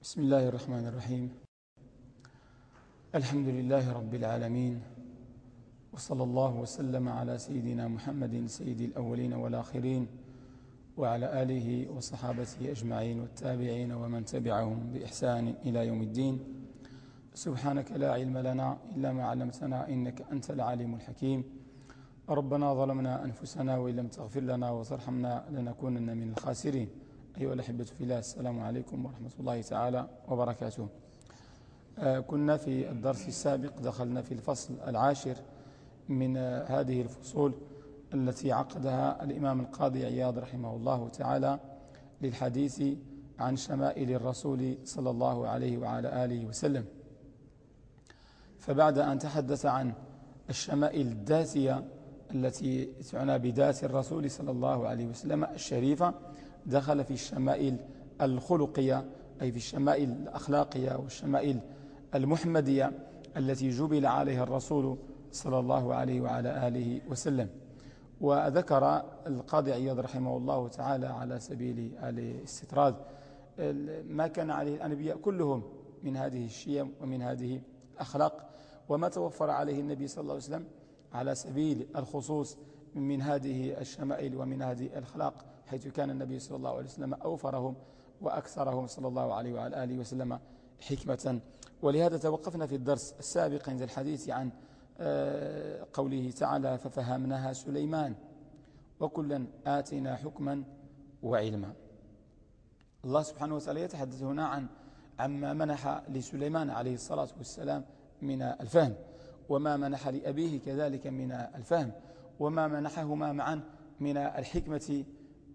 بسم الله الرحمن الرحيم. الحمد لله رب العالمين وصلى الله وسلم على سيدنا محمد سيد الأولين والآخرين وعلى آله وصحابته أجمعين والتابعين ومن تبعهم بإحسان إلى يوم الدين. سبحانك لا علم لنا إلا ما علمتنا إنك أنت العليم الحكيم. ربنا ظلمنا أنفسنا وإن لم تغفر لنا وترحمنا لنكونن من الخاسرين. أيها الأحبة في الله السلام عليكم ورحمة الله تعالى وبركاته. آه، كنا في الدرس السابق دخلنا في الفصل العاشر من آه، هذه الفصول التي عقدها الإمام القاضي عياض رحمه الله تعالى للحديث عن شمائل الرسول صلى الله عليه وعلى آله وسلم. فبعد أن تحدث عن الشمائل الداتية التي تعنى بذات الرسول صلى الله عليه وسلم الشريفة دخل في الشمائل الخلقية أي في الشمائل الأخلاقية والشمائل المحمدية التي جبل عليها الرسول صلى الله عليه وعلى آله وسلم. وذكر القاضي عياض رحمه الله تعالى على سبيل الاستطراد ما كان عليه الأنبياء كلهم من هذه الشيم ومن هذه الأخلاق وما توفر عليه النبي صلى الله عليه وسلم على سبيل الخصوص من هذه الشمائل ومن هذه الأخلاق حيث كان النبي صلى الله عليه وسلم أوفرهم وأكثرهم صلى الله عليه وعلى آله وسلم حكمة. ولهذا توقفنا في الدرس السابق عند الحديث عن آه، قوله تعالى ففهمناها سليمان وكلا آتنا حكما وعلما. الله سبحانه وتعالى يتحدث هنا عن عما منح لسليمان عليه الصلاة والسلام من الفهم وما منح لأبيه كذلك من الفهم. وما منحهما معا من الحكمة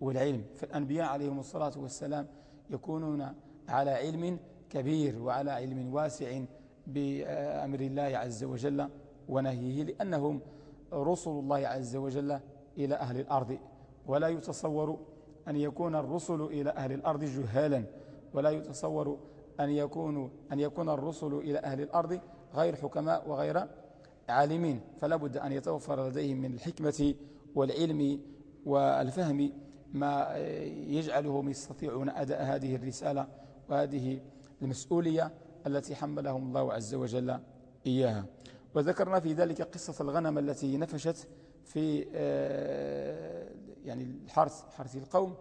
والعلم. فالأنبياء عليهم الصلاة والسلام يكونون على علم كبير وعلى علم واسع بأمر الله عز وجل ونهيه لأنهم رسل الله عز وجل إلى أهل الأرض. ولا يتصور أن يكون الرسل إلى أهل الأرض جهالا ولا يتصور أن, يكون أن يكون الرسل إلى أهل الأرض غير حكماء وغير عالمين فلا بد أن يتوفر لديهم من الحكمة والعلم والفهم ما يجعلهم يستطيعون أداء هذه الرسالة وهذه المسؤولية التي حملهم الله عز وجل إياها. وذكرنا في ذلك قصة الغنم التي نفشت في آه، يعني الحرث حرث القوم.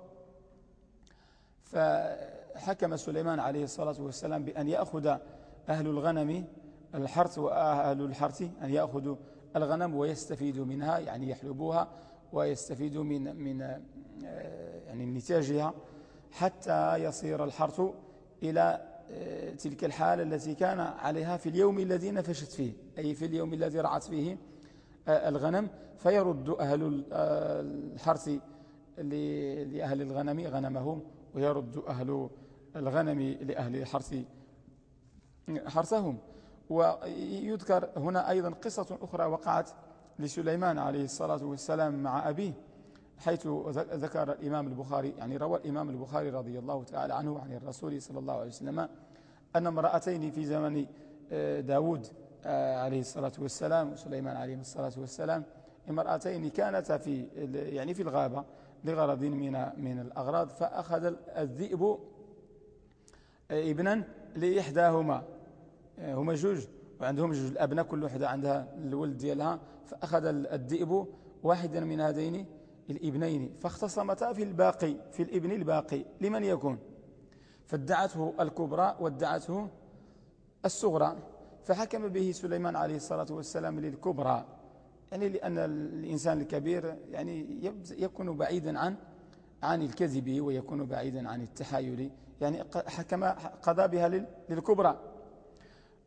فحكم سليمان عليه الصلاة والسلام بأن يأخذ أهل الغنم الحرث وأهل الحرث أن يأخذوا الغنم ويستفيدوا منها يعني يحلبوها ويستفيدوا من من آه، يعني نتاجها حتى يصير الحرث إلى آه، تلك الحالة التي كان عليها في اليوم الذي نفشت فيه أي في اليوم الذي رعت فيه آه، الغنم. فيرد أهل الحرث لأهل الغنم غنمهم ويرد أهل الغنم لأهل الحرث حرثهم. ويذكر هنا أيضا قصة أخرى وقعت لسليمان عليه الصلاة والسلام مع أبيه حيث ذكر الإمام البخاري يعني روى الإمام البخاري رضي الله تعالى عنه عن الرسول صلى الله عليه وسلم أن امرأتين في زمن آه، داود آه، عليه الصلاة والسلام وسليمان عليه الصلاة والسلام امرأتين كانتا في يعني في الغابة لغرض من من الأغراض فأخذ الذئب آه، ابنا لإحداهما. هما جوج. وعندهم جوج. الأبناء كل وحدة عندها الولد ديالها فأخذ الذئب واحدا من هذين الإبنين فاختصمتا في الباقي في الإبن الباقي لمن يكون؟ فادعته الكبرى وادعته الصغرى فحكم به سليمان عليه الصلاة والسلام للكبرى. يعني لأن الإنسان الكبير يعني يكون بعيدا عن عن الكذب ويكون بعيدا عن التحايل. يعني حكم قضى بها للكبرى.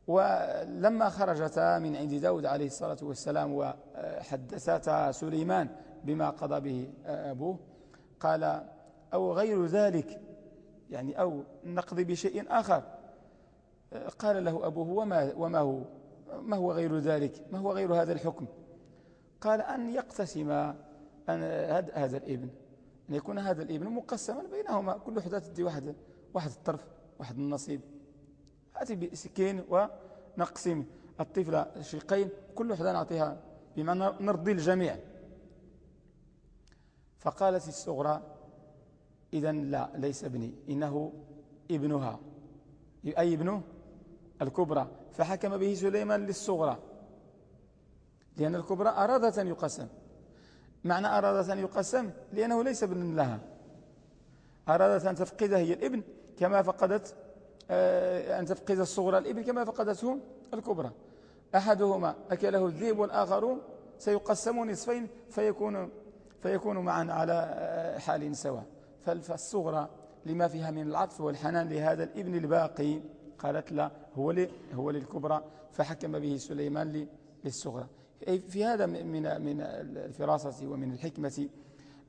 ولما خرجتا من عند داود عليه الصلاة والسلام وحدثتا سليمان بما قضى به أبوه قال أو غير ذلك يعني أو نقضي بشيء آخر. قال له أبوه وما, وما هو ما هو غير ذلك؟ ما هو غير هذا الحكم؟ قال أن يقتسم أن هذا الإبن أن يكون هذا الإبن مقسما بينهما كل وحدة تدي واحد واحد الطرف واحد النصيب. أتي بسكين ونقسم. الطفل شقين كل وحدة نعطيها بمعنى نرضي الجميع. فقالت الصغرى إذا لا ليس ابني إنه ابنها. أي ابنه؟ الكبرى. فحكم به سليمان للصغرى. لأن الكبرى أرادت أن يقسم. معنى أرادت أن يقسم؟ لأنه ليس ابن لها. أرادت أن تفقده هي الابن كما فقدت أن تفقد الصغرى الابن كما فقدته الكبرى. أحدهما أكله الذئب والآخر سيقسم نصفين فيكون فيكون معا على آه، حال سواء. فالصغرى لما فيها من العطف والحنان لهذا الإبن الباقي قالت لا هو هو للكبرى فحكم به سليمان للصغرى. في هذا من من الفراسة ومن الحكمة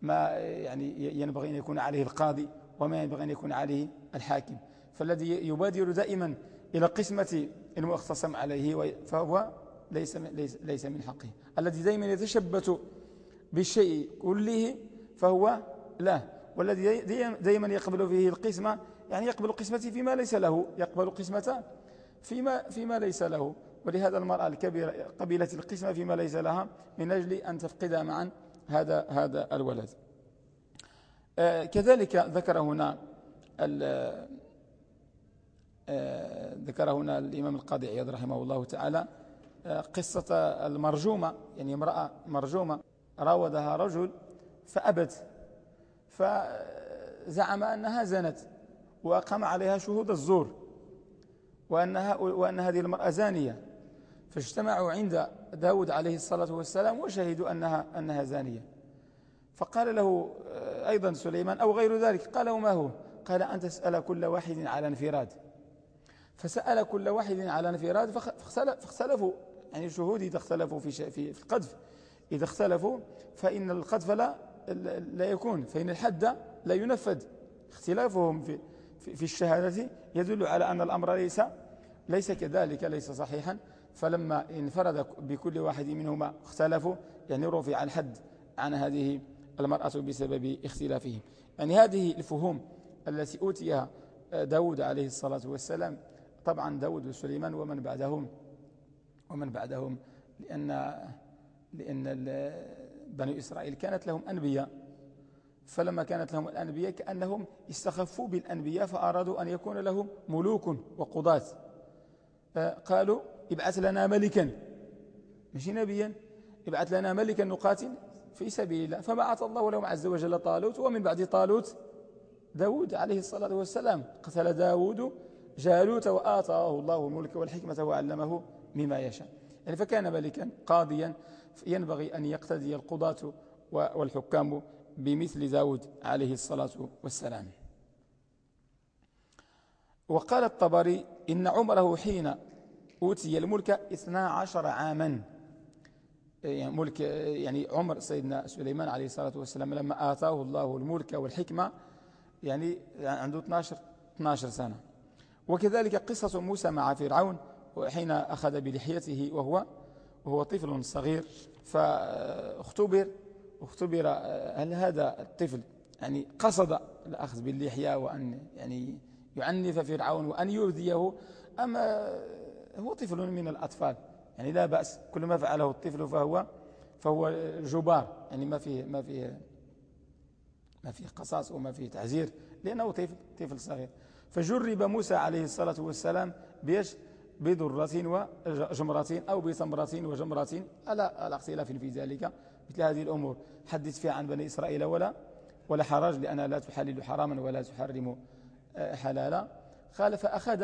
ما يعني ينبغي أن يكون عليه القاضي وما ينبغي أن يكون عليه الحاكم. فالذي يبادر دائما إلى قسمة المختصم عليه فهو ليس ليس ليس من حقه. الذي دائما يتشبت بالشيء كله فهو لا والذي دائما يقبل فيه القسمة يعني يقبل قسمة فيما ليس له يقبل قسمة فيما فيما ليس له. ولهذا المرأة الكبيرة قبيلة القسمة فيما ليس لها من أجل أن تفقد معا هذا هذا الولد. آه، كذلك ذكر هنا ذكر هنا الإمام القاضي عياض رحمه الله تعالى. آه، قصة المرجومة يعني امرأة مرجومة راودها رجل فأبت فزعم أنها زنت وأقام عليها شهود الزور وأنها وأن هذه المرأة زانية. فاجتمعوا عند داود عليه الصلاة والسلام وشهدوا أنها, أنها زانية. فقال له آه، أيضا سليمان أو غير ذلك قال له ما هو؟ قال أن تسأل كل واحد على انفراد. فسأل كل واحد على انفراد فاختلفوا. يعني الشهود إذا اختلفوا في, في القذف. إذا اختلفوا فإن القذف لا, لا يكون. فإن الحد لا ينفذ. اختلافهم في, في الشهادة يدل على أن الأمر ليس ليس كذلك ليس صحيحا. فلما انفرد بكل واحد منهما اختلفوا يعني رفع الحد عن هذه المرأة بسبب اختلافهم. يعني هذه الفهوم التي أوتيها داود عليه الصلاة والسلام طبعا داود وسليمان ومن بعدهم ومن بعدهم لأن لأن بني إسرائيل كانت لهم أنبياء. فلما كانت لهم الأنبياء كأنهم استخفوا بالأنبياء فأرادوا أن يكون لهم ملوك وقضاة. قالوا ابعث لنا ملكا. مش نبيا؟ ابعث لنا ملكا نقاتل في سبيل الله. فبعث الله لهم عز وجل طالوت ومن بعد طالوت داود عليه الصلاة والسلام. قتل داود جالوت وآتاه الله الملك والحكمة وعلمه مما يشاء. يعني فكان ملكا قاضيا ينبغي أن يقتدي القضاة والحكام بمثل داود عليه الصلاة والسلام. وقال الطبري إن عمره حين أوتي الملك 12 عاما. يعني ملك يعني عمر سيدنا سليمان عليه الصلاة والسلام لما آتاه الله الملك والحكمة يعني عنده 12 12 سنة. وكذلك قصة موسى مع فرعون حين أخذ بلحيته وهو وهو طفل صغير فاختبر اختبر هل هذا الطفل يعني قصد الأخذ باللحية وأن يعني يعنف فرعون وأن يؤذيه أما هو طفل من الأطفال؟ يعني لا بأس كل ما فعله الطفل فهو فهو جبار يعني ما فيه ما فيه ما فيه قصاص وما فيه تعزير لأنه طفل طفل صغير. فجرب موسى عليه الصلاة والسلام بيش بذرة وجمرة أو بتمرة وجمرة على على اختلاف في ذلك مثل هذه الأمور. حدث فيها عن بني إسرائيل ولا ولا حرج لأنها لا تحلل حراما ولا تحرم آه، حلالا. قال فأخذ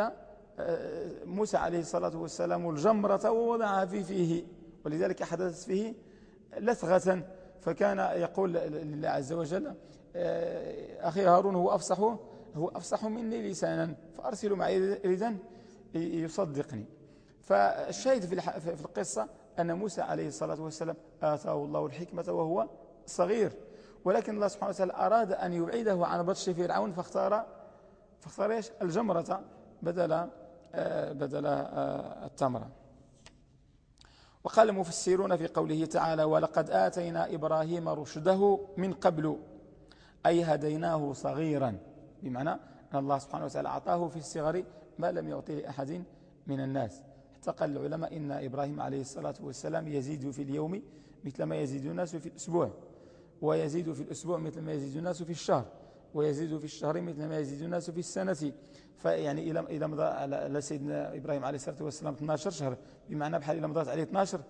آه، موسى عليه الصلاة والسلام الجمرة ووضعها في فيه ولذلك حدثت فيه لثغة. فكان يقول لله عز وجل آه، أخي هارون هو أفصح هو أفصح مني لسانا فأرسل معي إذن يصدقني فالشاهد في القصة أن موسى عليه الصلاة والسلام آتاه الله الحكمة وهو صغير. ولكن الله سبحانه وتعالى أراد أن يبعده عن بطش فرعون فاختار فاختار إيش؟ الجمرة بدل آه، بدل آه، التمرة وقال المفسرون في قوله تعالى ولقد آتينا إبراهيم رشده من قبل أي هديناه صغيرا. بمعنى أن الله سبحانه وتعالى أعطاه في الصغر ما لم يعطي لأحد من الناس. حتى قال العلماء إن إبراهيم عليه الصلاة والسلام يزيد في اليوم مثل ما يزيد الناس في الأسبوع ويزيد في الأسبوع مثل ما يزيد الناس في الشهر ويزيد في الشهر مثل ما يزيد الناس في السنة. فيعني إلى إلى مضى على سيدنا إبراهيم عليه الصلاة والسلام 12 شهر بمعنى بحال إلى مضات عليه 12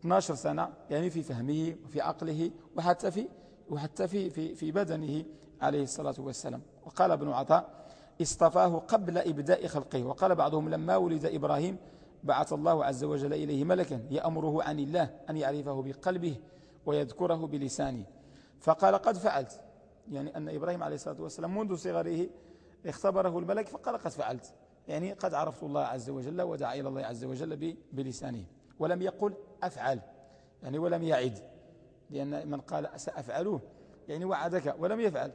12 سنة يعني في فهمه وفي عقله وحتى في وحتى في في في بدنه عليه الصلاة والسلام. وقال ابن عطاء اصطفاه قبل إبداء خلقه. وقال بعضهم لما ولد إبراهيم بعث الله عز وجل إليه ملكا يأمره عن الله أن يعرفه بقلبه ويذكره بلسانه. فقال قد فعلت. يعني أن إبراهيم عليه الصلاة والسلام منذ صغره اختبره الملك فقال قد فعلت. يعني قد عرفت الله عز وجل ودعا إلى الله عز وجل بلسانه. ولم يقل أفعل. يعني ولم يعد. لأن من قال سأفعله. يعني وعدك ولم يفعل.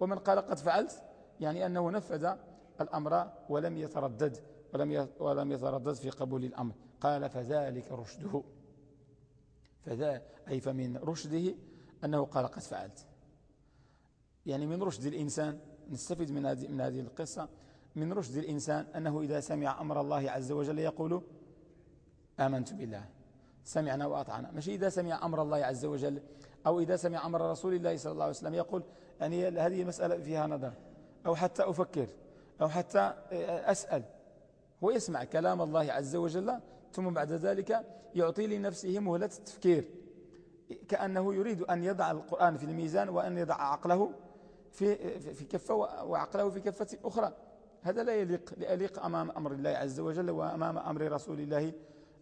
ومن قال قد فعلت يعني أنه نفذ الأمر ولم يتردد ولم ولم يتردد في قبول الأمر. قال فذلك رشده. فذا أي فمن رشده أنه قال قد فعلت. يعني من رشد الإنسان نستفيد من هذه من هذه القصة من رشد الإنسان أنه إذا سمع أمر الله عز وجل يقول آمنت بالله سمعنا وأطعنا. مش إذا سمع أمر الله عز وجل أو إذا سمع أمر رسول الله صلى الله عليه وسلم يقول يعني هذه مسألة فيها نظر. أو حتى أفكر أو حتى أسأل. هو يسمع كلام الله عز وجل ثم بعد ذلك يعطي لنفسه مهلة التفكير. كأنه يريد أن يضع القرآن في الميزان وأن يضع عقله في, في كفة وعقله في كفة أخرى. هذا لا يليق لأليق أمام أمر الله عز وجل وأمام أمر رسول الله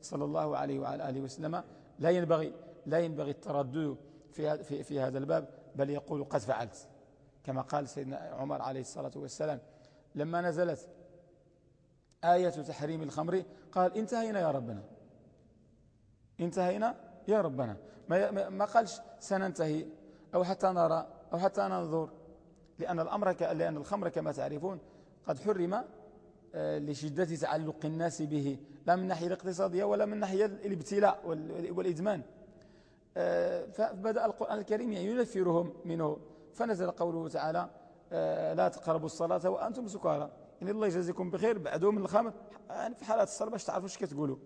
صلى الله عليه وعلى آله وسلم. لا ينبغي لا ينبغي التردد في في في هذا الباب بل يقول قد فعلت. كما قال سيدنا عمر عليه الصلاة والسلام لما نزلت آية تحريم الخمر قال انتهينا يا ربنا. انتهينا يا ربنا. ما, ما قالش سننتهي أو حتى نرى أو حتى ننظر لأن الأمر. لأن الخمر كما تعرفون قد حرم آه، لشدة تعلق الناس به لا من الناحية الاقتصادية ولا من ناحية الابتلاء والإدمان. فبدأ القرآن الكريم ينفرهم منه. فنزل قوله تعالى آه، لا تقربوا الصلاة وأنتم سكارى. إن الله يجازيكم بخير بعدهم من الخمر. يعني في حالات الصلاة باش تعرفوا إيش كتقولوا.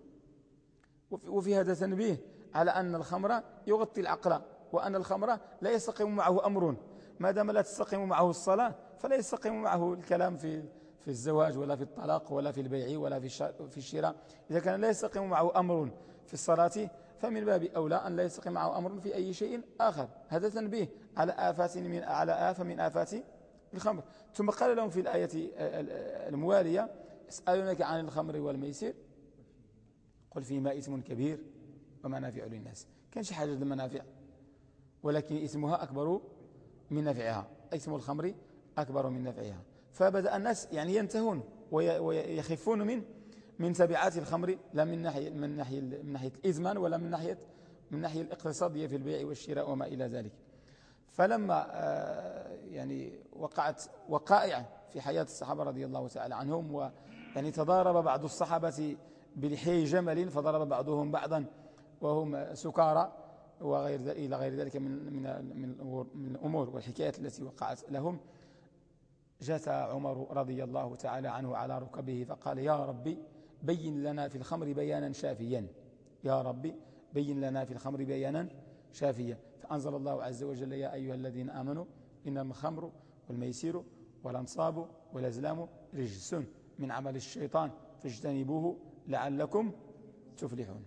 وفي هذا تنبيه على أن الخمر يغطي العقل وأن الخمر لا يستقيم معه أمر. ما دام لا تستقيم معه الصلاة فلا يستقيم معه الكلام في في الزواج ولا في الطلاق ولا في البيع ولا في في الشراء. إذا كان لا يستقيم معه أمر في الصلاة فمن باب أولى أن لا يستقيم معه أمر في أي شيء آخر. هذا تنبيه على آفات من على آفة من آفات الخمر. ثم قال لهم في الآية الموالية يسألونك عن الخمر والميسر. قل فيما إثم كبير ومنافع للناس. كان شي حاجة المنافع ولكن إثمها أكبر من نفعها. إثم الخمر أكبر من نفعها. فبدأ الناس يعني ينتهون ويخفون من من تبعات الخمر لا من ناحية من ناحية من ناحية الإزمان ولا من ناحية من ناحية الاقتصادية في البيع والشراء وما إلى ذلك. فلما آه، يعني وقعت وقائع في حياة الصحابة رضي الله تعالى عنهم ويعني تضارب بعض الصحابة بلحي جمل فضرب بعضهم بعضا وهم سكارى وغير إلى غير ذلك من من من الأمور والحكايات التي وقعت لهم. جاء عمر رضي الله تعالى عنه على ركبه فقال يا ربي بين لنا في الخمر بيانا شافيا. يا ربي بين لنا في الخمر بيانا شافيا. فأنزل الله عز وجل يا أيها الذين آمنوا إنما الخمر والميسير والأنصاب والأزلام رجس من عمل الشيطان. فاجتنبوه لعلكم تفلحون.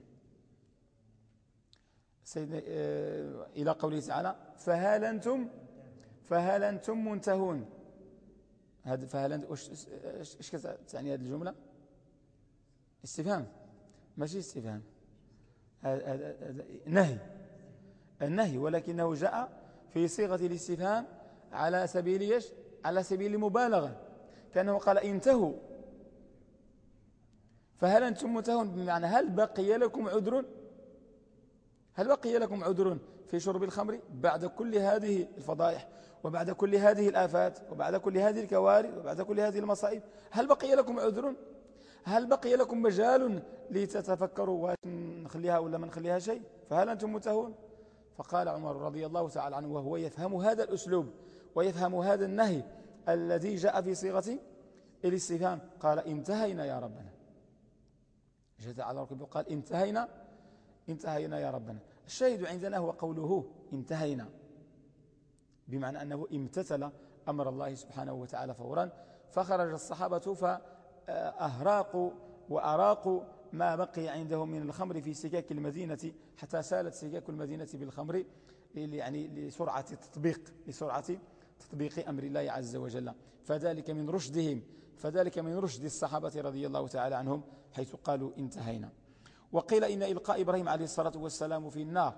سيدنا آه، إلى قوله تعالى فهل أنتم فهل أنتم منتهون؟ هذا فهل أنتم إيش تعني هذه الجملة؟ استفهام. ماشي استفهام. نهي النهي. ولكنه جاء في صيغة الاستفهام على سبيل يش على سبيل المبالغة. كأنه قال انتهوا. فهل أنتم منتهون؟ بمعنى هل بقي لكم عذر؟ هل بقي لكم عذر في شرب الخمر بعد كل هذه الفضائح وبعد كل هذه الآفات وبعد كل هذه الكوارث وبعد كل هذه المصائب؟ هل بقي لكم عذر؟ هل بقي لكم مجال لتتفكروا ونخليها ولا ما نخليها شيء؟ فهل أنتم متهون فقال عمر رضي الله تعالى عنه وهو يفهم هذا الأسلوب ويفهم هذا النهي الذي جاء في صيغة الاستفهام. قال انتهينا يا ربنا. جاء على ركبه قال انتهينا انتهينا يا ربنا. الشاهد عندنا هو قوله انتهينا بمعنى أنه امتثل أمر الله سبحانه وتعالى فورا فخرج الصحابة فأهراقوا وأراقوا ما بقي عندهم من الخمر في سكاك المدينة حتى سالت سكاك المدينة بالخمر يعني لسرعة تطبيق لسرعة تطبيق أمر الله عز وجل. فذلك من رشدهم فذلك من رشد الصحابة رضي الله تعالى عنهم حيث قالوا انتهينا. وقيل إن إلقاء إبراهيم عليه الصلاة والسلام في النار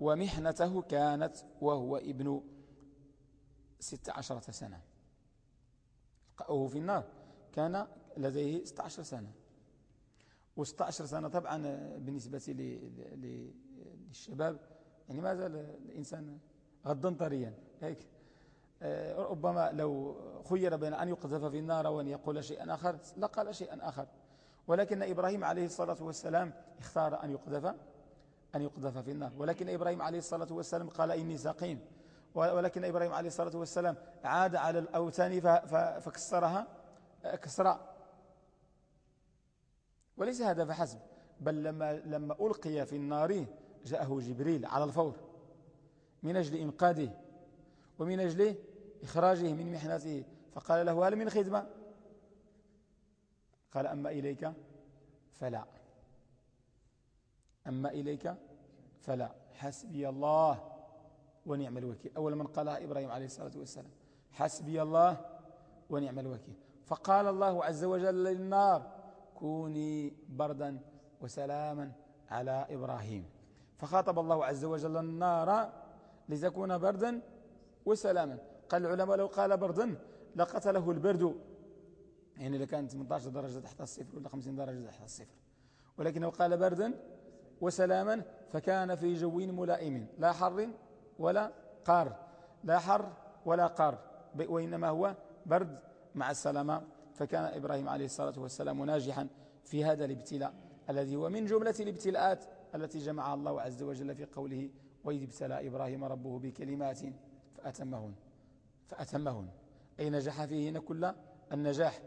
ومحنته كانت وهو ابن ست عشرة سنة. إلقاؤه في النار كان لديه 16 سنة. و16 سنة طبعا بالنسبة للشباب يعني ما زال الإنسان غضا طريا. هيك. آه، ربما لو خير بين أن يقذف في النار وأن يقول شيئا آخر لقال شيئا آخر. ولكن إبراهيم عليه الصلاة والسلام اختار أن يقذف أن يقذف في النار. ولكن إبراهيم عليه الصلاة والسلام قال إني سقيم. ولكن إبراهيم عليه الصلاة والسلام عاد على الأوثان فكسرها كسرا وليس هذا فحسب بل لما, لما ألقي في النار جاءه جبريل على الفور من أجل إنقاذه ومن أجل إخراجه من محنته فقال له هل من خدمة؟ قال أما إليك فلا. أما إليك فلا. حسبي الله ونعم الوكيل. أول من قالها إبراهيم عليه الصلاة والسلام حسبي الله ونعم الوكيل. فقال الله عز وجل للنار كوني بردا وسلاما على إبراهيم. فخاطب الله عز وجل النار لتكون بردا وسلاما. قال العلماء لو قال بردا لقتله البرد. يعني لو كانت 18 درجة تحت الصفر ولا 50 درجة تحت الصفر. ولكنه قال بردا وسلاما فكان في جو ملائم. لا حر ولا قار. لا حر ولا قار. وإنما هو برد مع السلامة فكان إبراهيم عليه الصلاة والسلام ناجحا في هذا الابتلاء الذي هو من جملة الابتلاءات التي جمعها الله عز وجل في قوله وإذ ابتلى إبراهيم ربه بكلمات فأتمهن. فأتمهن. أي نجح فيهن كل النجاح.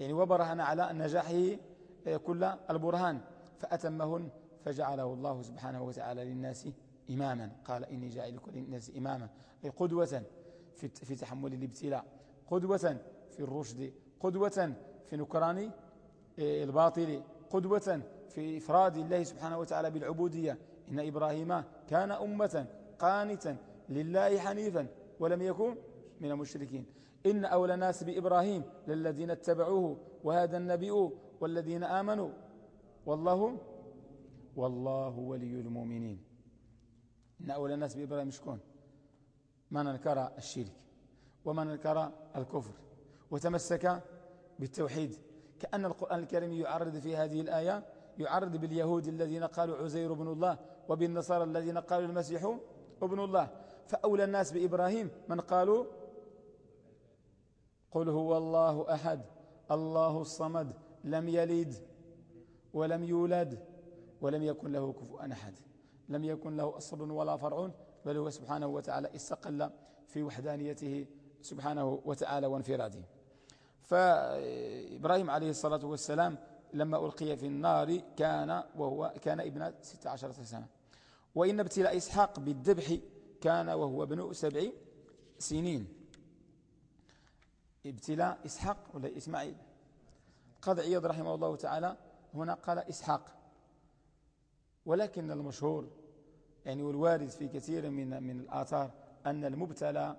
يعني وبرهن على نجاحه كل البرهان. فأتمهن فجعله الله سبحانه وتعالى للناس إماما. قال إني جاعل لكل الناس إماما. أي قدوة في تحمل الابتلاء. قدوة في الرشد. قدوة في نكران إيه، الباطل قدوة في إفراد الله سبحانه وتعالى بالعبودية. إن إبراهيم كان أمة قانتا لله حنيفا ولم يكن من المشركين. إن أولى الناس بإبراهيم للذين اتبعوه وهذا النبي والذين آمنوا. والله والله ولي المؤمنين. إن أولى الناس بإبراهيم شكون؟ من أنكر الشرك ومن أنكر الكفر. وتمسك بالتوحيد. كأن القرآن الكريم يعرض في هذه الآية يعرض باليهود الذين قالوا عزير بن الله وبالنصارى الذين قالوا المسيح ابن الله. فأولى الناس بإبراهيم من قالوا قل هو الله أحد الله الصمد لم يلد ولم يولد ولم يكن له كفوا أحد. لم يكن له أصل ولا فرع بل هو سبحانه وتعالى استقل في وحدانيته سبحانه وتعالى وانفراده. فإبراهيم عليه الصلاة والسلام لما ألقي في النار كان وهو كان ابن 16 سنة. وإن ابتلاء إسحاق بالذبح كان وهو ابن سبع سنين. ابتلاء إسحاق ولا إسماعيل؟ قال عياض رحمه الله تعالى هنا قال إسحاق. ولكن المشهور يعني والوارد في كثير من من الآثار أن المبتلى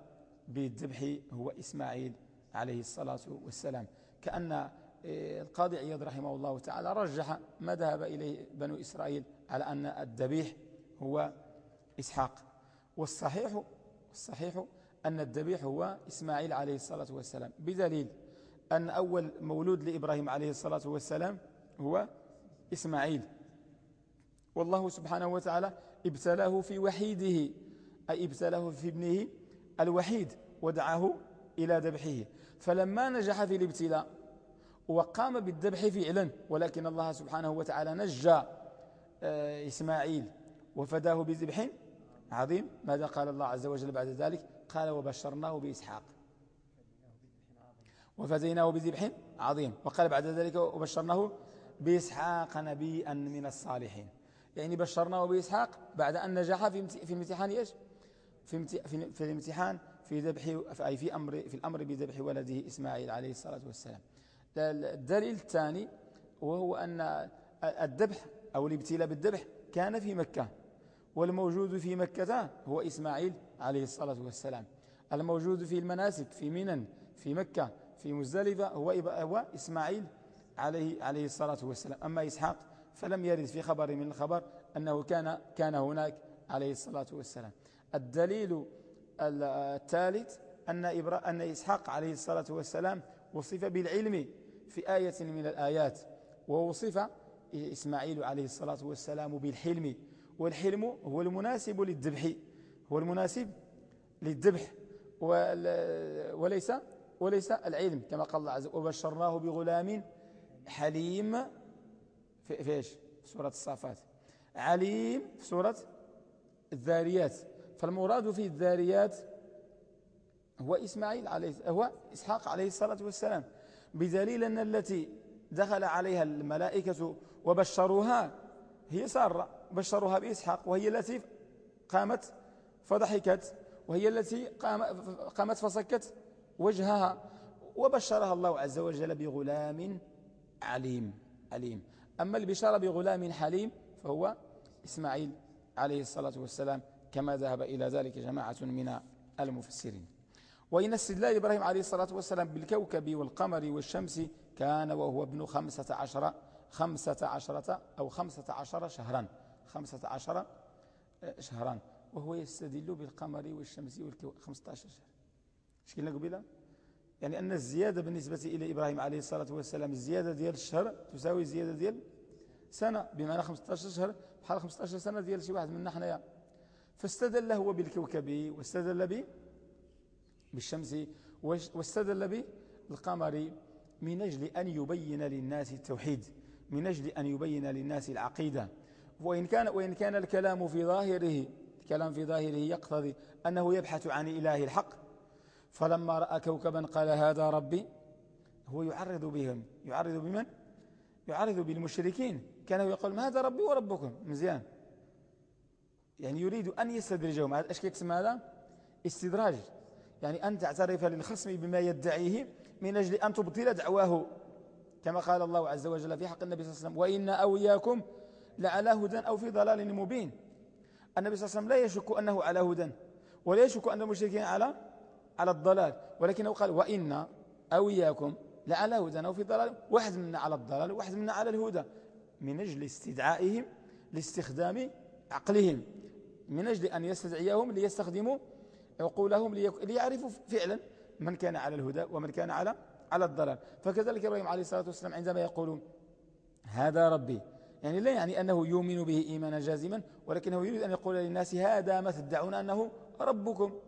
بالذبح هو إسماعيل عليه الصلاة والسلام. كأن آه، القاضي عياض رحمه الله تعالى رجح ما ذهب إليه بنو إسرائيل على أن الذبيح هو إسحاق. والصحيح الصحيح أن الذبيح هو إسماعيل عليه الصلاة والسلام. بدليل أن أول مولود لإبراهيم عليه الصلاة والسلام هو إسماعيل. والله سبحانه وتعالى ابتلاه في وحيده أي ابتلاه في ابنه الوحيد ودعاه إلى ذبحه. فلما نجح في الابتلاء وقام بالذبح فعلا ولكن الله سبحانه وتعالى نجى آه، إسماعيل وفداه بذبح عظيم. ماذا قال الله عز وجل بعد ذلك؟ قال وبشرناه بإسحاق. وفديناه بذبح عظيم. وقال بعد ذلك وبشرناه بإسحاق نبيا من الصالحين. يعني بشرناه بإسحاق بعد أن نجح في في الامتحان إيش؟ في, في الامتحان في ذبح أي في أمر في الأمر بذبح ولده إسماعيل عليه الصلاة والسلام. الدليل الثاني وهو أن الذبح أو الابتلاء بالذبح كان في مكة والموجود في مكة هو إسماعيل عليه الصلاة والسلام. الموجود في المناسك في منن في مكة في مزدلفة هو, هو إسماعيل عليه, عليه الصلاة والسلام. أما إسحاق فلم يرد في خبر من الخبر أنه كان, كان هناك عليه الصلاة والسلام. الدليل الثالث أن, أن إسحاق عليه الصلاة والسلام وصف بالعلم في آية من الآيات ووصف إسماعيل عليه الصلاة والسلام بالحلم. والحلم هو المناسب للذبح هو المناسب للذبح وليس وليس العلم كما قال الله عز وجل وبشرناه بغلام حليم في في سورة الصافات. عليم في سورة الذاريات. فالمراد في الذاريات هو إسماعيل عليه هو إسحاق عليه الصلاة والسلام. بدليل أن التي دخل عليها الملائكة وبشروها هي سارة بشروها بإسحاق وهي التي قامت فضحكت وهي التي قامت فصكت وجهها وبشرها الله عز وجل بغلام عليم عليم. أما البشارة بغلام حليم فهو إسماعيل عليه الصلاة والسلام. كما ذهب إلى ذلك جماعة من المفسرين. وإن استدلال إبراهيم عليه الصلاة والسلام بالكوكب والقمر والشمس كان وهو ابن خمسة عشر خمسة عشرة أو خمسة عشر شهرا خمسة عشر شهرا. وهو يستدل بالقمر والشمس والكوكب خمسة عشر شهر إيش قلنا قبيلة؟ يعني أن الزيادة بالنسبة إلى إبراهيم عليه الصلاة والسلام الزيادة ديال الشهر تساوي زيادة ديال سنة بمعنى 15 شهر بحال 15 سنة ديال شي واحد منا حنايا. فاستدل هو بالكوكب واستدل به بالشمس واستدل بالقمر من أجل أن يبين للناس التوحيد من أجل أن يبين للناس العقيدة. وإن كان, وإن كان الكلام في ظاهره الكلام في ظاهره يقتضي أنه يبحث عن إله الحق فلما رأى كوكبا قال هذا ربي هو يعرض بهم. يعرض بمن؟ يعرض بالمشركين. كانوا يقول هذا ربي وربكم؟ مزيان يعني يريد أن يستدرجهم. إيش كيقسم هذا؟ استدراج. يعني أن تعترف للخصم بما يدعيه من أجل أن تبطل دعواه. كما قال الله عز وجل في حق النبي صلى الله عليه وسلم وإن أو إياكم لعلى هدى أو في ضلال مبين. النبي صلى الله عليه وسلم لا يشك أنه على هدى ولا يشك أن المشركين على على الضلال. ولكنه قال وإن أو إياكم لعلى هدى أو في ضلال. واحد منا على الضلال وواحد منا على الهدى من أجل استدعائهم لاستخدام عقلهم من أجل أن يستدعيهم ليستخدموا عقولهم ليعرفوا فعلا من كان على الهدى ومن كان على على الضلال. فكذلك إبراهيم عليه الصلاة والسلام عندما يقول هذا ربي. يعني لا يعني أنه يؤمن به إيمانا جازما ولكنه يريد أن يقول للناس هذا ما تدعون أنه ربكم.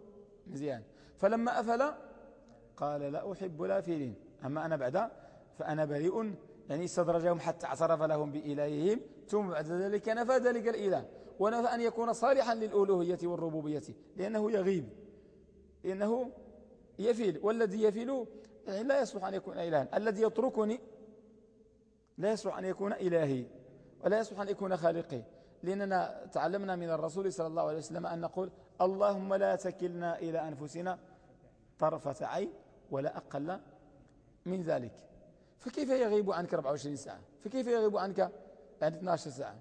مزيان. فلما أفل قال لا أحب الآفلين. أما أنا بعد فأنا بريء يعني استدرجهم حتى اعترف لهم بإلههم ثم بعد ذلك نفى ذلك الإله. ونفى أن يكون صالحا للألوهية والربوبية لأنه يغيب لأنه يفيل. والذي يفيل يعني لا يصلح أن يكون إلها. الذي يتركني لا يصلح أن يكون إلهي ولا يصلح أن يكون خالقي. لأننا تعلمنا من الرسول صلى الله عليه وسلم أن نقول اللهم لا تكلنا إلى أنفسنا طرفة عين ولا أقل من ذلك. فكيف يغيب عنك 24 ساعة؟ فكيف يغيب عنك يعني 12 ساعة؟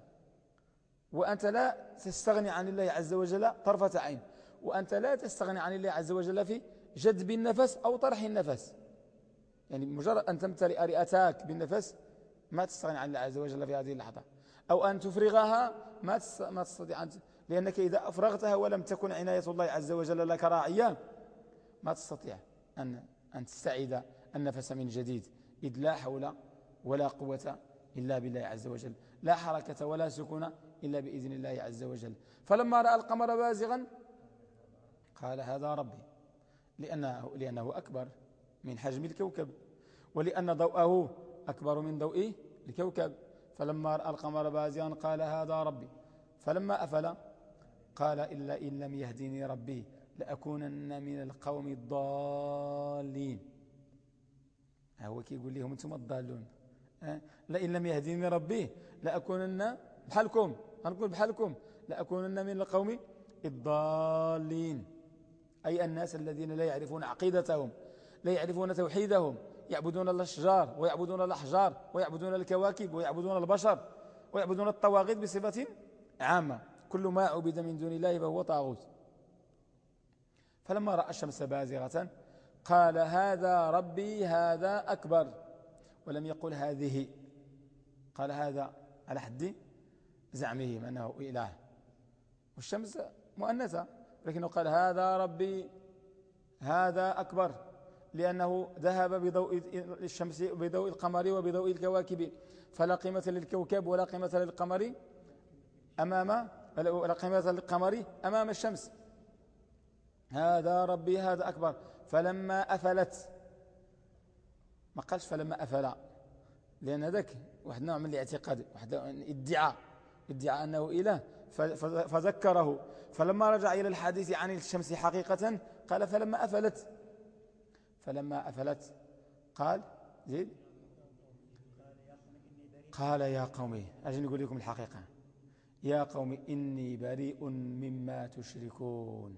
وأنت لا تستغني عن الله عز وجل طرفة عين وأنت لا تستغني عن الله عز وجل في جذب النفس أو طرح النفس. يعني مجرد أن تمتلئ رئتاك بالنفس ما تستغني عن الله عز وجل في هذه اللحظة. أو أن تفرغها ما ما تستطيع أن لأنك إذا أفرغتها ولم تكن عناية الله عز وجل لك راعية ما تستطيع أن أن تستعيد النفس من جديد إذ لا حول ولا قوة إلا بالله عز وجل. لا حركة ولا سكون إلا بإذن الله عز وجل. فلما رأى القمر بازغا قال هذا ربي لأنه, لأنه أكبر من حجم الكوكب ولأن ضوءه أكبر من ضوء الكوكب. فلما رأى القمر بازغا قال هذا ربي. فلما أفل قال إلا إن لم يهدني ربي لأكونن من القوم الضالين. هو كي يقول لهم أنتم الضالون لئن لم يهديني ربي لأكونن بحالكم هنقول بحالكم لأكونن من القوم الضالين. أي الناس الذين لا يعرفون عقيدتهم لا يعرفون توحيدهم يعبدون الأشجار ويعبدون الأحجار ويعبدون الكواكب ويعبدون البشر ويعبدون الطواغيت بصفة عامة. كل ما عبد من دون الله فهو طاغوت. فلما رأى الشمس بازغة قال هذا ربي هذا أكبر. ولم يقل هذه. قال هذا على حد زعمهم أنه إله. والشمس مؤنثة لكنه قال هذا ربي هذا أكبر لأنه ذهب بضوء الشمس بضوء القمر وبضوء الكواكب. فلا قيمة للكوكب ولا قيمة للقمر أمام ولا قيمة للقمر أمام الشمس. هذا ربي هذا أكبر. فلما أفلت ما قالش فلما أفل لأن ذاك واحد نوع من الاعتقاد واحد ادعاء ادعى أنه إله فذكره. فلما رجع إلى الحديث عن الشمس حقيقة قال فلما أفلت. فلما أفلت قال زيد؟ قال يا قومي أجل نقول لكم الحقيقة. يا قوم إني بريء مما تشركون.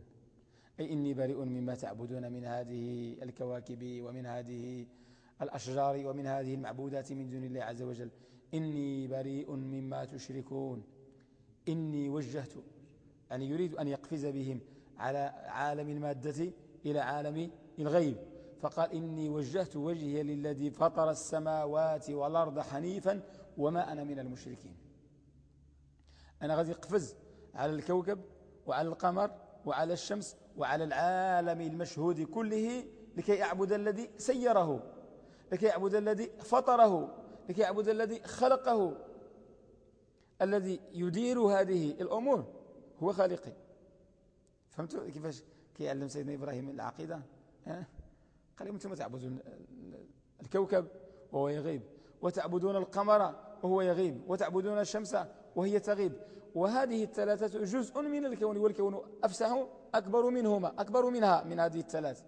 أي إني بريء مما تعبدون من هذه الكواكب ومن هذه الأشجار ومن هذه المعبودات من دون الله عز وجل. إني بريء مما تشركون. إني وجهت يعني يريد أن يقفز بهم على عالم المادة إلى عالم الغيب. فقال إني وجهت وجهي للذي فطر السماوات والأرض حنيفا وما أنا من المشركين. أنا غادي يقفز على الكوكب وعلى القمر وعلى الشمس وعلى العالم المشهود كله لكي أعبد الذي سيره لكي يعبد الذي فطره. لكي يعبد الذي خلقه الذي يدير هذه الأمور هو خالقي. فهمتوا كيفاش كيعلم سيدنا إبراهيم العقيدة؟ قال لهم أنتم تعبدون الكوكب وهو يغيب وتعبدون القمر وهو يغيب وتعبدون الشمس وهي تغيب. وهذه الثلاثة جزء من الكون والكون أفسح أكبر منهما أكبر منها من هذه الثلاث.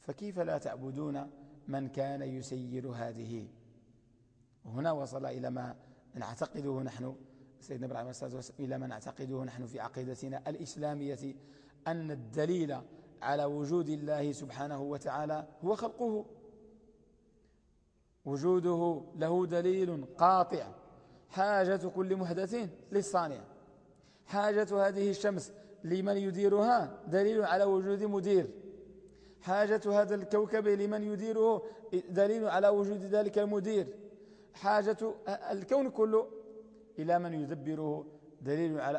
فكيف لا تعبدون من كان يسير هذه؟ وهنا وصل إلى ما نعتقده نحن سيدنا والسلام إلى ما نعتقده نحن في عقيدتنا الإسلامية أن الدليل على وجود الله سبحانه وتعالى هو خلقه. وجوده له دليل قاطع. حاجة كل محدث للصانع. حاجة هذه الشمس لمن يديرها دليل على وجود مدير. حاجة هذا الكوكب لمن يديره دليل على وجود ذلك المدير. حاجة الكون كله إلى من يدبره دليل على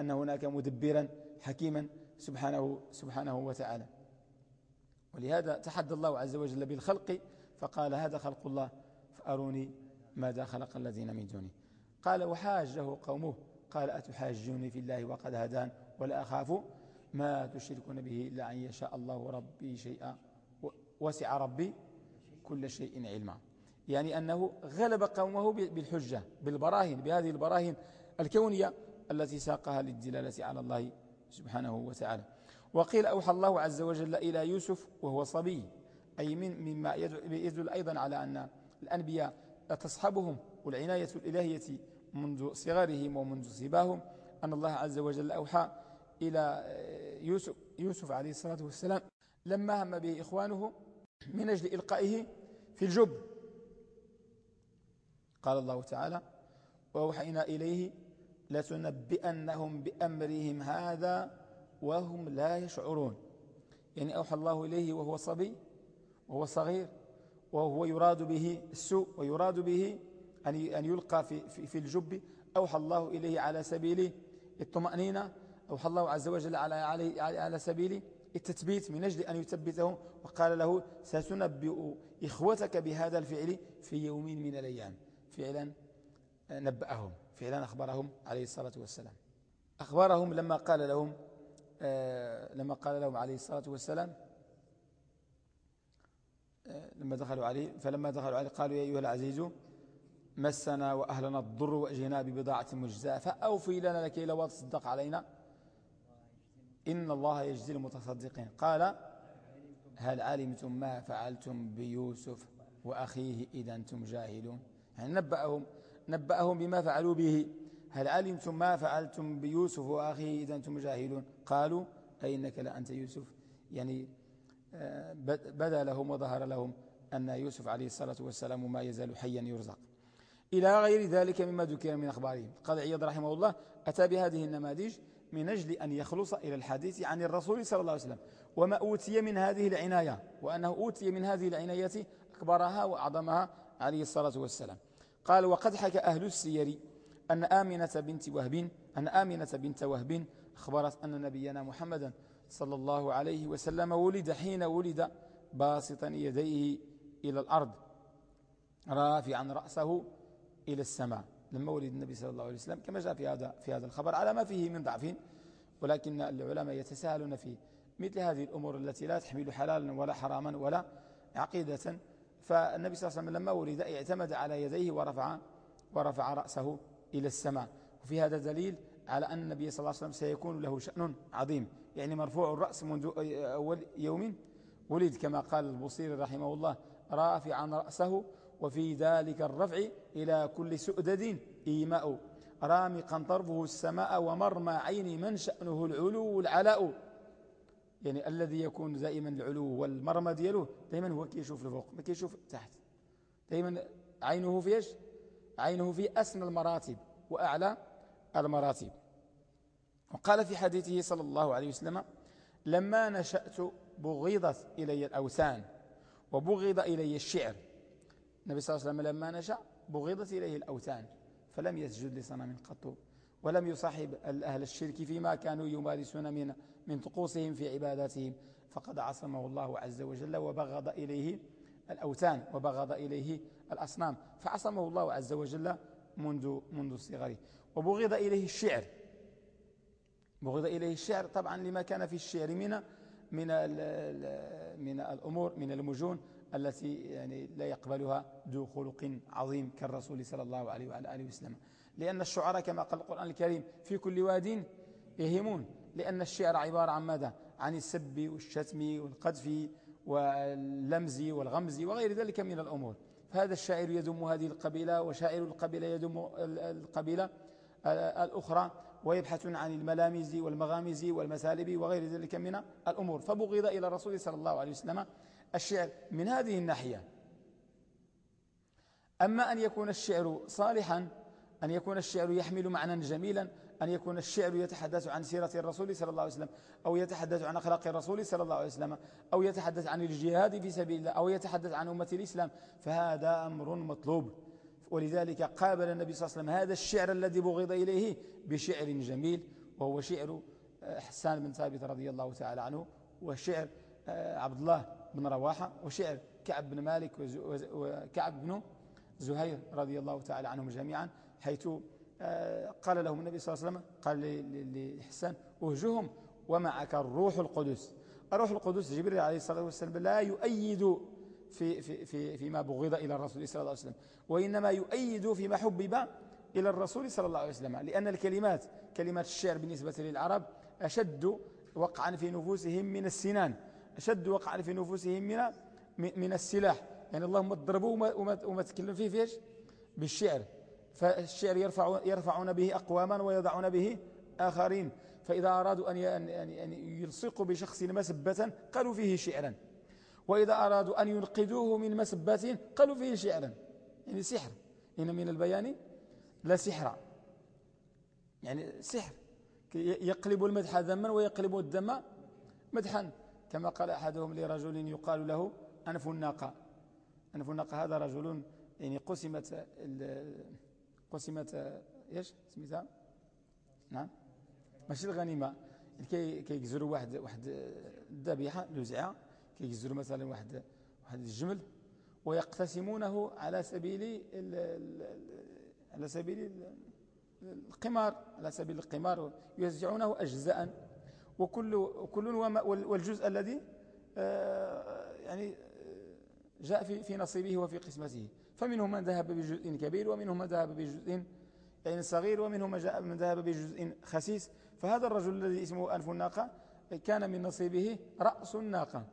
أن هناك مدبرا حكيما سبحانه, سبحانه وتعالى. ولهذا تحدى الله عز وجل بالخلق فقال هذا خلق الله فأروني ماذا خلق الذين من دونه قال وحاجه قومه قال أتحاجوني في الله وقد هدان ولا أخاف ما تشركون به إلا أن يشاء الله ربي شيئا وسع ربي كل شيء علما. يعني أنه غلب قومه بالحجة بالبراهين بهذه البراهين الكونية التي ساقها للدلالة على الله سبحانه وتعالى. وقيل أوحى الله عز وجل إلى يوسف وهو صبي أي من مما يدل أيضا على أن الأنبياء تصحبهم والعناية الإلهية منذ صغارهم ومنذ صباهم. أن الله عز وجل أوحى إلى يوسف, يوسف عليه الصلاة والسلام لما هم به إخوانه من أجل إلقائه في الجب. قال الله تعالى وأوحينا إليه لتنبئنهم بأمرهم هذا وهم لا يشعرون. يعني أوحى الله إليه وهو صبي وهو صغير وهو يراد به السوء ويراد به أن يلقى في, في, في الجب. أوحى الله إليه على سبيل الطمأنينة أوحى الله عز وجل على, على, على سبيل التثبيت من أجل أن يثبتهم. وقال له ستنبئ إخوتك بهذا الفعل في يوم من الأيام. فعلا نبأهم فعلا أخبرهم عليه الصلاة والسلام. أخبرهم لما قال لهم آه، لما قال لهم عليه الصلاة والسلام آه، لما دخلوا عليه فلما دخلوا عليه قالوا يا أيها العزيز مسنا وأهلنا الضر وأجينا ببضاعة مجزاة فأوفي لنا لكي لو تصدق علينا. إن الله يجزي المتصدقين. قال هل علمتم ما فعلتم بيوسف وأخيه إذا أنتم جاهلون؟ يعني نبأهم, نبأهم بما فعلوا به. هل علمتم ما فعلتم بيوسف وأخيه إذا أنتم جاهلون قالوا أي إنك لأنت يوسف. يعني آه، بدا لهم وظهر لهم أن يوسف عليه الصلاة والسلام ما يزال حيا يرزق. إلى غير ذلك مما ذكر من أخبارهم. قال عياض رحمه الله أتى بهذه النماذج من أجل أن يخلص إلى الحديث عن الرسول صلى الله عليه وسلم وما أوتي من هذه العناية وأنه أوتي من هذه العناية أكبرها وأعظمها عليه الصلاة والسلام. قال وقد حكى أهل السير أن آمنة بنت وهب أن آمنة بنت وهب أخبرت أن نبينا محمدا صلى الله عليه وسلم ولد حين ولد باسطا يديه إلى الأرض رافعا رأسه إلى السماء لما ولد النبي صلى الله عليه وسلم كما جاء في هذا في هذا الخبر على ما فيه من ضعف ولكن العلماء يتساهلون في مثل هذه الأمور التي لا تحمل حلالا ولا حراما ولا عقيدة فالنبي صلى الله عليه وسلم لما ولد اعتمد على يديه ورفع ورفع رأسه إلى السماء. وفي هذا دليل على أن النبي صلى الله عليه وسلم سيكون له شأن عظيم. يعني مرفوع الرأس منذ أول يوم ولد كما قال البصير رحمه الله رافعا رأسه وفي ذلك الرفع إلى كل سؤدد إيماء. رامقا طرفه السماء ومرمى عين من شأنه العلو والعلاء يعني الذي يكون دائما العلو والمرمى دياله دائما هو كيشوف لفوق ما كيشوف تحت. دائما عينه في إيش؟ عينه في أسنى المراتب وأعلى المراتب. وقال في حديثه صلى الله عليه وسلم لما نشأت بغضت إلي الأوثان وبغض إلي الشعر. النبي صلى الله عليه وسلم لما نشأ بغضت إليه الأوثان فلم يسجد لصنم قط ولم يصاحب أهل الشرك فيما كانوا يمارسون من من طقوسهم في عباداتهم. فقد عصمه الله عز وجل وبغض إليه الأوثان وبغض إليه الأصنام. فعصمه الله عز وجل منذ منذ صغره وبغض إليه الشعر. بغض إليه الشعر طبعا لما كان في الشعر من من من الأمور من المجون التي يعني لا يقبلها ذو خلق عظيم كالرسول صلى الله عليه وعلى آله وسلم. لأن الشعراء كما قال القرآن الكريم في كل واد يهمون. لأن الشعر عبارة عن ماذا؟ عن السب والشتم والقذف واللمز والغمز وغير ذلك من الأمور. فهذا الشاعر يدم هذه القبيلة وشاعر القبيلة يدم القبيلة الأخرى ويبحثون عن الملامز والمغامز والمسالب وغير ذلك من الأمور. فبغض إلى الرسول صلى الله عليه وسلم الشعر من هذه الناحية. أما أن يكون الشعر صالحا أن يكون الشعر يحمل معنى جميلا أن يكون الشعر يتحدث عن سيرة الرسول صلى الله عليه وسلم أو يتحدث عن أخلاق الرسول صلى الله عليه وسلم أو يتحدث عن الجهاد في سبيل الله أو يتحدث عن أمة الإسلام فهذا أمر مطلوب. ولذلك قابل النبي صلى الله عليه وسلم هذا الشعر الذي بغض إليه بشعر جميل وهو شعر آه، حسان بن ثابت رضي الله تعالى عنه وشعر آه، عبد الله بن رواحة وشعر كعب بن مالك وكعب بن زهير رضي الله تعالى عنهم جميعا حيث قال لهم النبي صلى الله عليه وسلم قال لحسان وهجهم ومعك الروح القدس. الروح القدس جبريل عليه الصلاة والسلام لا يؤيد في في في فيما بغض إلى الرسول صلى الله عليه وسلم وإنما يؤيد فيما حبب إلى الرسول صلى الله عليه وسلم لأن الكلمات كلمات الشعر بالنسبة للعرب أشد وقعا في نفوسهم من السنان أشد وقعا في نفوسهم من من السلاح. يعني اللهم اضربوا وما, وما تكلم فيه فيش بالشعر. فالشعر يرفع يرفعون به أقواما ويضعون به آخرين. فإذا أرادوا أن يلصقوا بشخص مسبة قالوا فيه شعرا. وإذا أرادوا أن ينقذوه من مسبة قالوا فيه شعرا. يعني سحر. إن من البيان لا سحر. يعني سحر. يقلب المدح ذما ويقلب الدم مدحا. كما قال أحدهم لرجل يقال له أنف الناقة. أنف الناقة هذا رجل يعني قسمت قسمت إيش؟ سميتها نعم. ماشي الغنيمة. كي كيجزروا واحد واحد الذبيحة لوزعها كيجزروا مثلا واحد واحد الجمل ويقتسمونه على سبيل على سبيل القمار على سبيل القمار يوزعونه أجزاء. وكل كل والجزء الذي آه، يعني آه، جاء في في نصيبه وفي قسمته. فمنهم من ذهب بجزء كبير ومنهم من ذهب بجزء يعني صغير ومنهم من ذهب بجزء خسيس. فهذا الرجل الذي اسمه أنف الناقة كان من نصيبه رأس الناقة.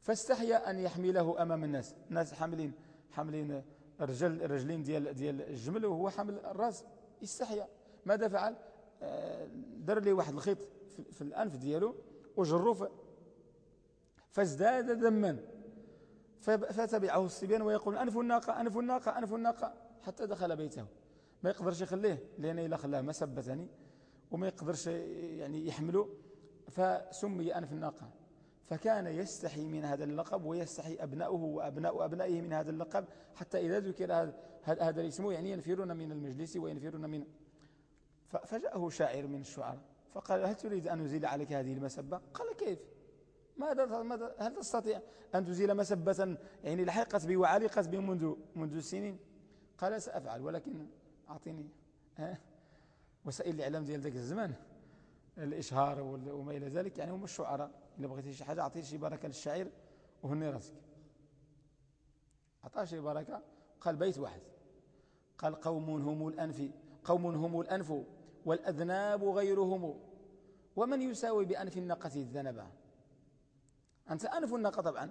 فاستحيا أن يحمله أمام الناس. الناس حاملين حاملين رجل رجلين ديال ديال الجمل وهو حامل الرأس. استحيا. ماذا فعل؟ آه، در لي واحد الخيط في الأنف ديالو وجروا فازداد دما. فتبعه الصبيان ويقول أنف الناقة أنف الناقة أنف الناقة. حتى دخل بيته. ما يقدرش يخليه لأن إلا خلاه ما سبتني وما يقدرش يعني يحمله. فسمي أنف الناقة. فكان يستحي من هذا اللقب ويستحي أبناؤه وأبناء أبنائه من هذا اللقب. حتى إذا ذكر هذا الاسم يعني ينفرون من المجلس وينفرون من فجاءه شاعر من الشعراء. فقال هل تريد أن نزيل عليك هذه المسبة؟ قال كيف؟ ماذا ماذا هل تستطيع أن تزيل مسبة؟ يعني لحقت بي وعلقت بي منذ منذ سنين. قال سأفعل ولكن أعطيني وسائل الإعلام ديال ذاك الزمان. الإشهار وما إلى ذلك. يعني هم الشعراء. إذا بغيتي شي حاجة أعطيه شي بركة للشاعر وهني راسك. أعطاه شي بركة. قال بيت واحد. قال قوم هم الأنف قوم هم الأنف والأذناب غيرهم. ومن يساوي بأنف النقة الذنبة؟ أنت أنف النقة طبعا.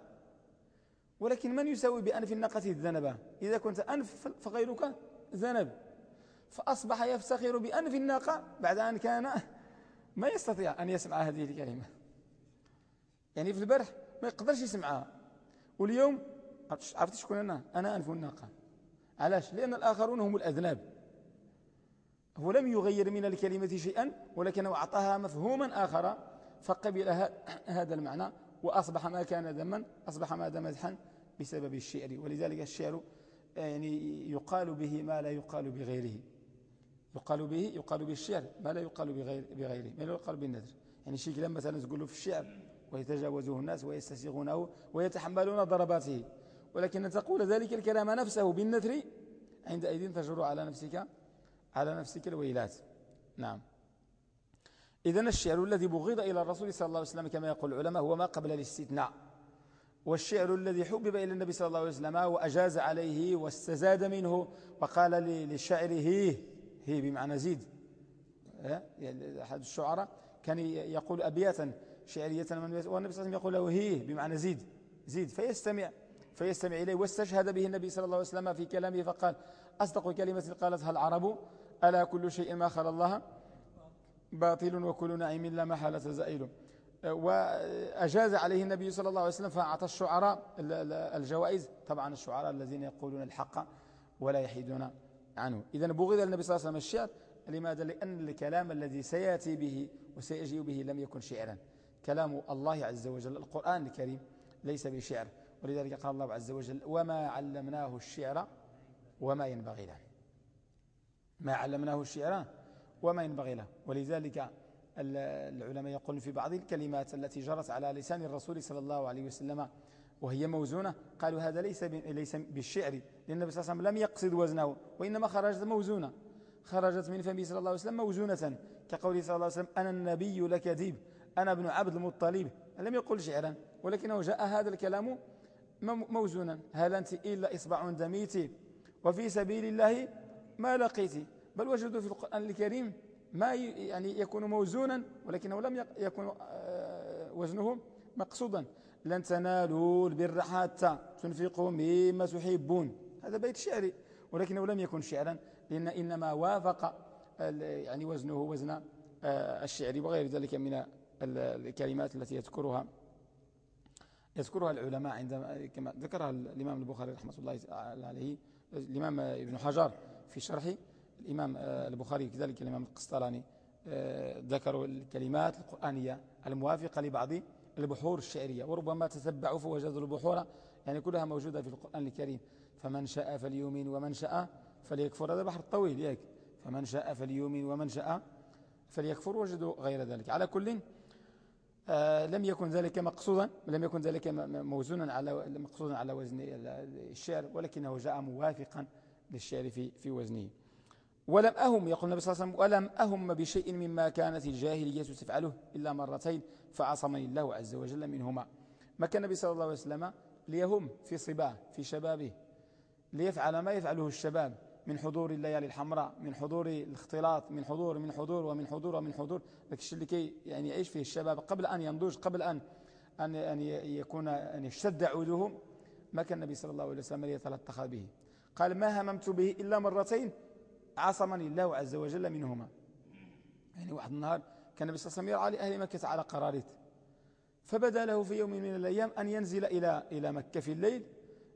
ولكن من يساوي بأنف النقة الذنبة؟ إذا كنت أنف فغيرك ذنب. فأصبح يفتخر بأنف الناقة بعد أن كان ما يستطيع أن يسمع هذه الكلمة. يعني في البرح ما يقدرش يسمعها واليوم عرفت شكون أنا؟ أنا أنف الناقة علاش؟ لأن الآخرون هم الأذناب. هو لم يغير من الكلمة شيئا ولكنه أعطاها مفهوما آخر فقبل هذا المعنى. وأصبح ما كان ذما أصبح ما مدحا بسبب الشعر. ولذلك الشعر يعني يقال به ما لا يقال بغيره. يقال به يقال بالشعر ما لا يقال بغير بغيره. ما لا يقال بالنذر. يعني شيء كلام مثلا تقول في الشعر ويتجاوزه الناس ويستسيغونه ويتحملون ضرباته. ولكن أن تقول ذلك الكلام نفسه بالنثر عندئذ تجر على نفسك على نفسك الويلات. نعم. إذا الشعر الذي بغض إلى الرسول صلى الله عليه وسلم كما يقول العلماء هو ما قبل الاستثناء. والشعر الذي حبب إلى النبي صلى الله عليه وسلم وأجاز عليه واستزاد منه وقال للشاعر هيه هي بمعنى زيد. يعني أحد الشعراء كان يقول أبياتا شعرية والنبي صلى الله عليه وسلم يقول له هيه بمعنى زيد زيد. فيستمع فيستمع إليه واستشهد به النبي صلى الله عليه وسلم في كلامه فقال أصدق كلمة قالتها العرب ألا كل شيء ما خلى الله؟ باطل وكل نعيم لا محالة زائل. وأجاز عليه النبي صلى الله عليه وسلم فأعطى الشعراء الجوائز. طبعا الشعراء الذين يقولون الحق ولا يحيدون عنه. إذا بغض النبي صلى الله عليه وسلم الشعر لماذا؟ لأن الكلام الذي سيأتي به وسيجيء به لم يكن شعرا. كلام الله عز وجل القرآن الكريم ليس بشعر. ولذلك قال الله عز وجل وما علمناه الشعر وما ينبغي له. ما علمناه الشعر؟ وما ينبغي له. ولذلك العلماء يقولون في بعض الكلمات التي جرت على لسان الرسول صلى الله عليه وسلم وهي موزونة قالوا هذا ليس ليس بالشعر لأن النبي صلى الله عليه وسلم لم يقصد وزنه وإنما خرجت موزونة. خرجت من فمه صلى الله عليه وسلم موزونة. كقوله صلى الله عليه وسلم أنا النبي لكذيب أنا ابن عبد المطلب. لم يقل شعرا ولكنه جاء هذا الكلام موزونا. هل أنت إلا إصبع دميت وفي سبيل الله ما لقيت بل وجدوا في القرآن الكريم ما يعني يكون موزونا ولكنه لم يكن آه، وزنه مقصودا. لن تنالوا البر حتى تنفقوا مما تحبون. هذا بيت شعري ولكنه لم يكن شعرا لأن إنما وافق يعني وزنه وزن آه، الشعر وغير ذلك من الكلمات التي يذكرها يذكرها العلماء عندما كما ذكرها الإمام البخاري رحمة الله عليه الإمام ابن حجر في شرحه. الإمام آه، البخاري كذلك الإمام القسطلاني آه، ذكروا الكلمات القرآنية الموافقة لبعض البحور الشعرية وربما تتبعوا فوجدوا البحور يعني كلها موجودة في القرآن الكريم. فمن شاء فليؤمن ومن شاء فليكفر. هذا بحر طويل ياك فمن شاء فليؤمن ومن شاء فليكفر. وجدوا غير ذلك. على كل آه لم يكن ذلك مقصودا لم يكن ذلك موزونا على مقصودا على وزن الشعر ولكنه جاء موافقا للشعر في في وزنه. ولم أهم يقول النبي صلى الله عليه وسلم ولم أهم بشيء مما كانت الجاهلية تفعله إلا مرتين فعصمني الله عز وجل منهما. ما كان النبي صلى الله عليه وسلم ليهم في صباه في شبابه ليفعل ما يفعله الشباب من حضور الليالي الحمراء من حضور الاختلاط من حضور من حضور ومن حضور ومن حضور. ذاك الشيء اللي كي يعني يعيش فيه الشباب قبل أن ينضج قبل أن أن أن يكون أن يشتد عودهم ما كان النبي صلى الله عليه وسلم يتلطخ به. قال ما هممت به إلا مرتين عصمني الله عز وجل منهما. يعني واحد النهار كان النبي صلى الله عليه وسلم يرعى لأهل مكة على قراريط فبدأ له في يوم من الأيام أن ينزل إلى إلى مكة في الليل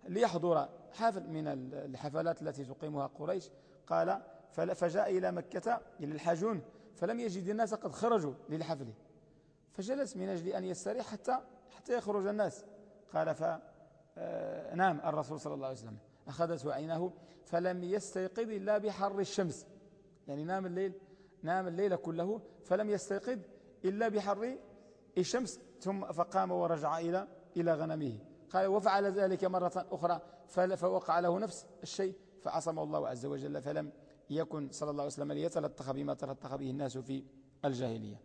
ليحضر حفل من الحفلات التي تقيمها قريش. قال فجاء إلى مكة إلى الحاجون فلم يجد الناس قد خرجوا للحفل. فجلس من أجل أن يستريح حتى حتى يخرج الناس. قال فنام آه، الرسول صلى الله عليه وسلم. أخذته عينه فلم يستيقظ إلا بحر الشمس. يعني نام الليل نام الليل كله فلم يستيقظ إلا بحر الشمس. ثم فقام ورجع إلى إلى غنمه. قال وفعل ذلك مرة أخرى فوقع له نفس الشيء فعصمه الله عز وجل فلم يكن صلى الله عليه وسلم ليتلطخ بما تلطخ به الناس في الجاهلية.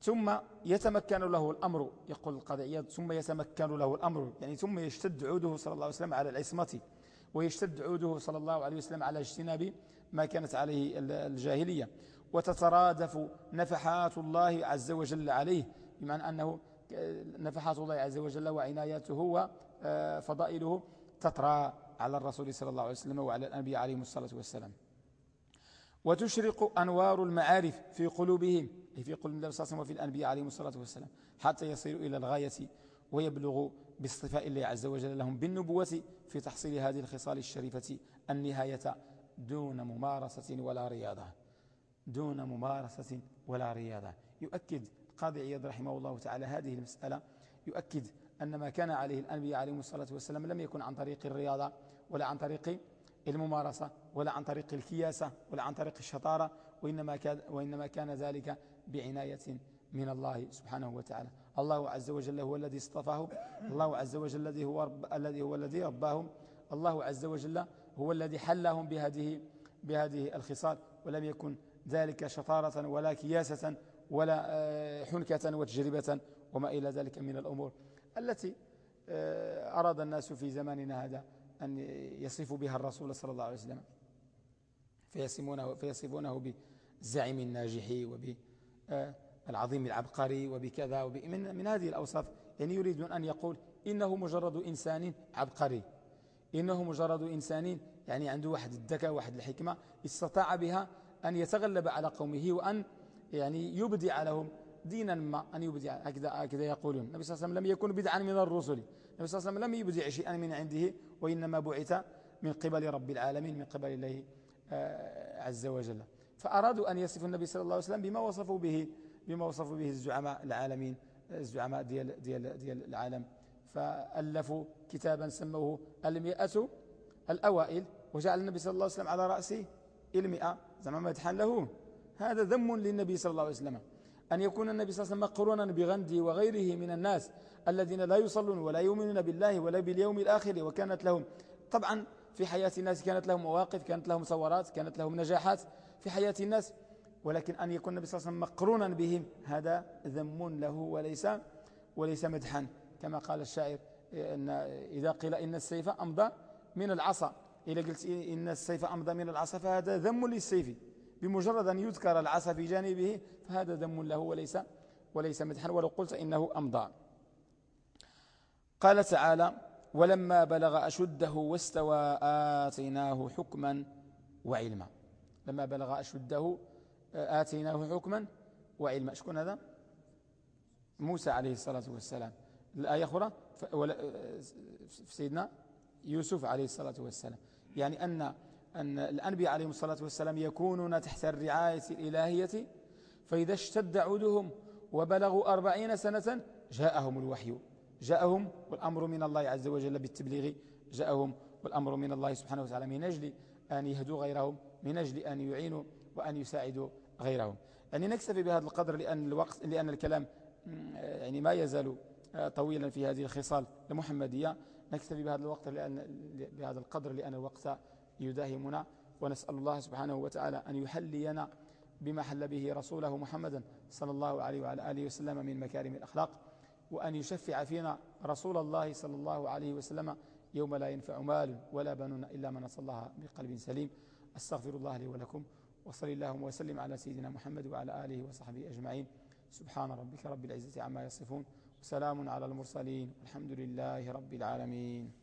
ثم يتمكن له الأمر يقول القضية ثم يتمكن له الأمر يعني ثم يشتد عوده صلى الله عليه وسلم على العصمة. ويشتد عوده صلى الله عليه وسلم على اجتناب ما كانت عليه الجاهلية. وتترادف نفحات الله عز وجل عليه بمعنى أنه نفحات الله عز وجل وعناياته وفضائله تطرى على الرسول صلى الله عليه وسلم وعلى الأنبياء عليهم الصلاة والسلام. وتشرق أنوار المعارف في قلوبهم أي في قلوب النبي صلى الله عليه وسلم وفي الأنبياء عليهم الصلاة والسلام حتى يصيروا إلى الغاية ويبلغوا باصطفاء الله عز وجل لهم بالنبوة في تحصيل هذه الخصال الشريفة النهاية دون ممارسة ولا رياضة. دون ممارسة ولا رياضة. يؤكد قاضي عياد رحمه الله تعالى هذه المسألة يؤكد أن ما كان عليه الأنبياء عليهم الصلاة والسلام لم يكن عن طريق الرياضة ولا عن طريق الممارسة ولا عن طريق الكياسة ولا عن طريق الشطارة وإنما كان, وإنما كان ذلك بعناية من الله سبحانه وتعالى. الله عز وجل هو الذي اصطفاه الله عز وجل الذي هو, رب الذي هو الذي رباهم. الله عز وجل هو الذي حلهم بهذه بهذه الخصال. ولم يكن ذلك شطارة ولا كياسة ولا آه، حنكة وتجربة وما إلى ذلك من الأمور التي آه، أراد الناس في زماننا هذا أن يصفوا بها الرسول صلى الله عليه وسلم. فيصفونه, فيصفونه بالزعيم الناجح وبالعظيم العبقري وبكذا وب من, من هذه الأوصاف. يعني يريدون أن يقول إنه مجرد إنسان عبقري. إنه مجرد إنسان يعني عنده واحد الذكاء واحد الحكمة استطاع بها أن يتغلب على قومه وأن يعني يبدع لهم دينا ما أن يبدع هكذا, هكذا يقولون. النبي صلى الله عليه وسلم لم يكن بدعا من الرسل. النبي صلى الله عليه وسلم لم يبدع شيئا من عنده وإنما بعث من قبل رب العالمين من قبل الله آه، عز وجل. فأرادوا أن يصفوا النبي صلى الله عليه وسلم بما وصفوا به. بما وصفوا به الزعماء العالمين الزعماء ديال, ديال, ديال العالم. فألفوا كتابا سموه المئة الأوائل وجعل النبي صلى الله عليه وسلم على رأسه المئة. زعما مدحا له؟ هذا ذم للنبي صلى الله عليه وسلم. أن يكون النبي صلى الله عليه وسلم مقرونا بغندي وغيره من الناس الذين لا يصلون ولا يؤمنون بالله ولا باليوم الآخر وكانت لهم طبعا في حياة الناس كانت لهم مواقف كانت لهم ثورات كانت لهم نجاحات في حياة الناس. ولكن أن يكون النبي صلى الله عليه وسلم مقرونا بهم هذا ذم له وليس وليس مدحا. كما قال الشاعر إن إذا قيل إن السيف أمضى من العصا. إذا قلت إن السيف أمضى من العصا فهذا ذم للسيف. بمجرد أن يذكر العصا في جانبه فهذا ذم له وليس وليس مدحا. ولو قلت إنه أمضى. قال تعالى ولما بلغ أشده واستوى آتيناه حكما وعلما. لما بلغ أشده آتيناه حكما وعلما شكون هذا؟ موسى عليه الصلاة والسلام. الآية أخرى في سيدنا يوسف عليه الصلاة والسلام. يعني أن, أن الأنبياء عليهم الصلاة والسلام يكونون تحت الرعاية الإلهية فإذا اشتد عودهم وبلغوا أربعين سنة جاءهم الوحي. جاءهم والأمر من الله عز وجل بالتبليغ. جاءهم والأمر من الله سبحانه وتعالى من أجل أن يهدوا غيرهم من أجل أن يعينوا وأن يساعدوا غيرهم. يعني نكتفي بهذا القدر لأن الوقت لأن الكلام يعني ما يزال طويلا في هذه الخصال المحمدية. نكتفي بهذا الوقت لأن بهذا القدر لأن الوقت يداهمنا. ونسأل الله سبحانه وتعالى أن يحلينا بما حل به رسوله محمدا صلى الله عليه وعلى آله وسلم من مكارم الأخلاق. وأن يشفع فينا رسول الله صلى الله عليه وسلم يوم لا ينفع مال ولا بنون إلا من صلى الله بقلب سليم. أستغفر الله لي ولكم وصلي اللهم وسلم على سيدنا محمد وعلى آله وصحبه أجمعين. سبحان ربك رب العزة عما يصفون وسلام على المرسلين والحمد لله رب العالمين.